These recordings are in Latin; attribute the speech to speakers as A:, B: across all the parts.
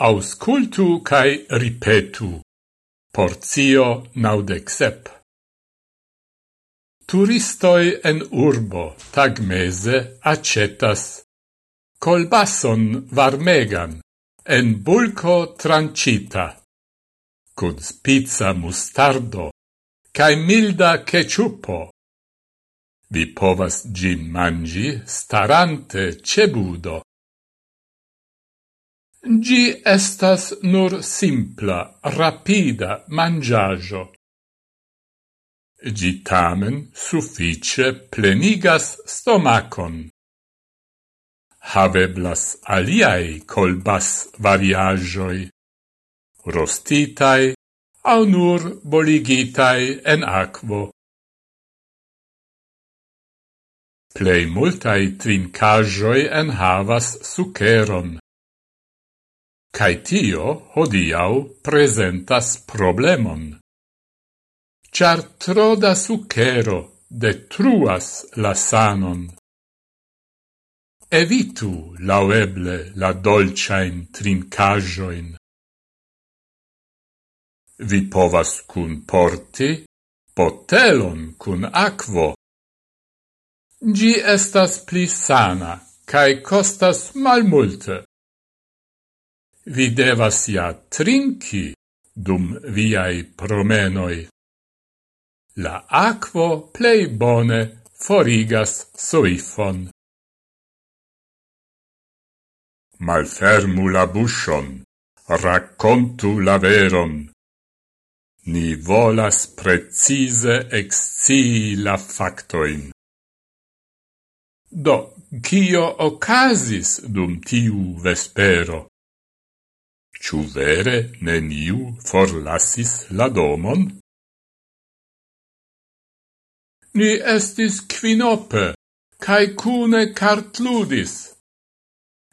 A: Auscultu cae ripetu. Porzio naudexep. Turistoi en urbo tagmese accetas colbasson varmegan en bulco trancita, cun spizza mustardo cae milda ceciupo. Vi povas gin mangi starante cebudo Gi estas nur simpla, rapida mangiajo. Gi tamen suffice plenigas stomacon. Haveblas aliai colbas variagioi, rostitai au nur boligitai en aquo. Plei multai trincajoi en havas suceron cae tio hodiau presentas problemon. Char troda sucero detruas la sanon. Evitu laueble la dolciain trincajoin. Vi povas cun porti botelon cun aquo. Gi estas pli sana, cae costas malmulte vi devas ja trinki dum viai promenoi. La aquo plei bone forigas soifon. Malfermu la bushon, raccontu la veron. Ni volas precise excii la factoin. Do, cio ocasis dum tiu vespero? Ciu vere neniu forlassis la domon? Ni estis quinope, cae cune cartludis.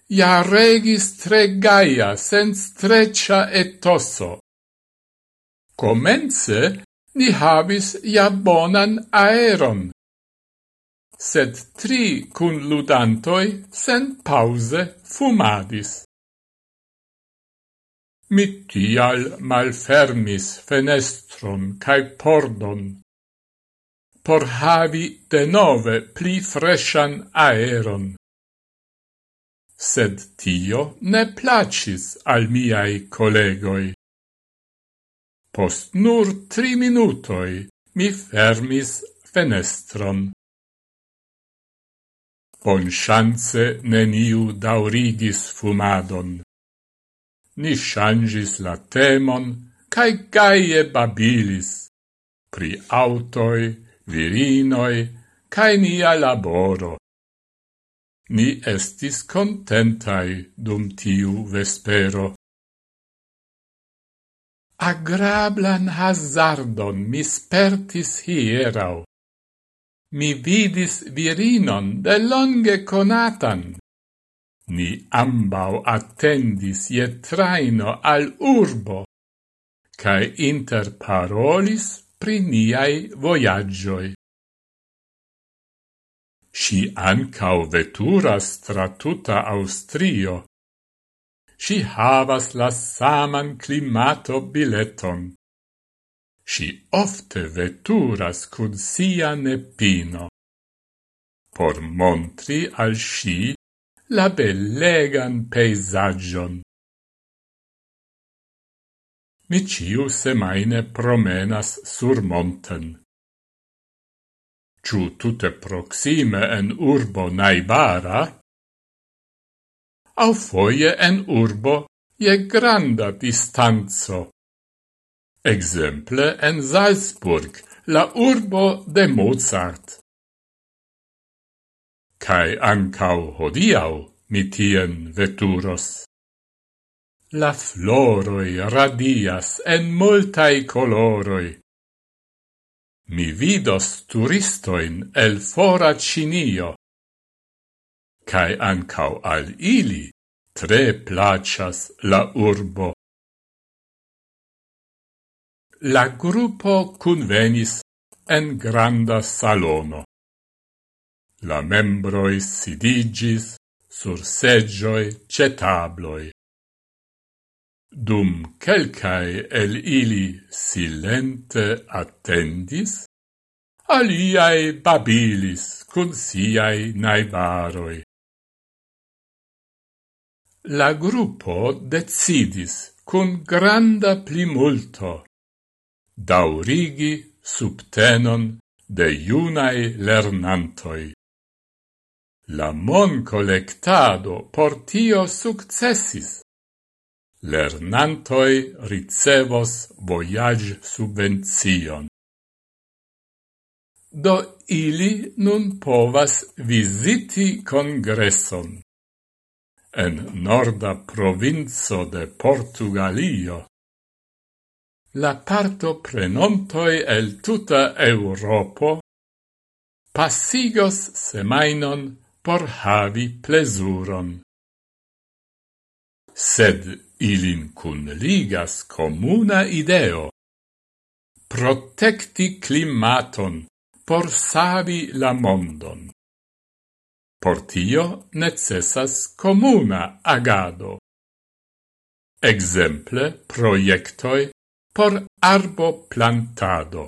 A: Ja regis tre gaia, sens treccia tosso. Comence ni habis ja bonan aeron, sed tri cun ludantoi sen pause fumadis. Mi tial malfermis fenestron cae pordon, por havi denove pli freshan aeron. Sed tio ne placis al miai collegoi. Post nur tri minutoi mi fermis fenestron. Bon chance neniu daurigis fumadon ni changis la temon cae gaie babilis pri autoi, virinoi, cae nia laboro. Ni estis contentai dum tiu vespero. Agrablan hazardon mi spertis hierau. Mi vidis virinon de longe conatan, Ni ambau attendis je traino al urbo, cae interparolis pri niai voyagioi. Si ancau veturas tra tuta Austrio. Si havas la saman climato bileton. Si ofte veturas cud sia nepino. Por montri al si la bellegan peisagion. Mi ciu semaine promenas sur monten. Ciu tutte proxime en urbo naibara, au foie en urbo je granda distanzo. Exemple en Salzburg, la urbo de Mozart cae ancau hodiau mitien veturos. La floroi radias en multai coloroi. Mi vidos turistoin el fora Cinio, cae ancau al ili tre placas la urbo. La gruppo convenis en granda salono la membroi sidigis sur seggioi ce tabloi. Dum quelcae el ili silente attendis, aliae babilis cun siae naivaroi. La gruppo decidis cun granda plimulto daurigi subtenon de iunae lernantoi. La mon collectado por tio successis. Lernantoi ricevos voyage subvencion. Do ili nun povas visiti congresson. En norda provinco de Portugalio la parto prenontoi el tuta Europo passigos semainon por havi plesuron. Sed ilin cun ligas comuna ideo. Protecti climaton por savi la mondon. Por tio necessas comuna agado. Exemple proiectoi por arbo plantado.